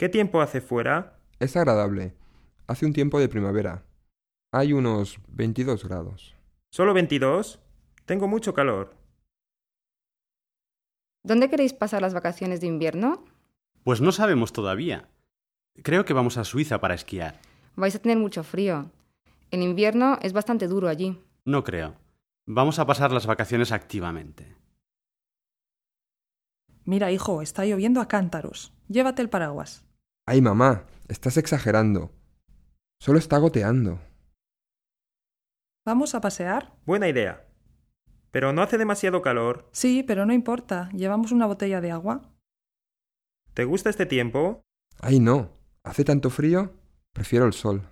¿Qué tiempo hace fuera? Es agradable. Hace un tiempo de primavera. Hay unos 22 grados. ¿Solo 22? Tengo mucho calor. ¿Dónde queréis pasar las vacaciones de invierno? Pues no sabemos todavía. Creo que vamos a Suiza para esquiar. Vais a tener mucho frío. En invierno es bastante duro allí. No creo. Vamos a pasar las vacaciones activamente. Mira, hijo, está lloviendo a cántaros. Llévate el paraguas. Ay, mamá, estás exagerando. Solo está goteando. ¿Vamos a pasear? Buena idea. Pero no hace demasiado calor. Sí, pero no importa. ¿Llevamos una botella de agua? ¿Te gusta este tiempo? Ay, no. ¿Hace tanto frío? Prefiero el sol.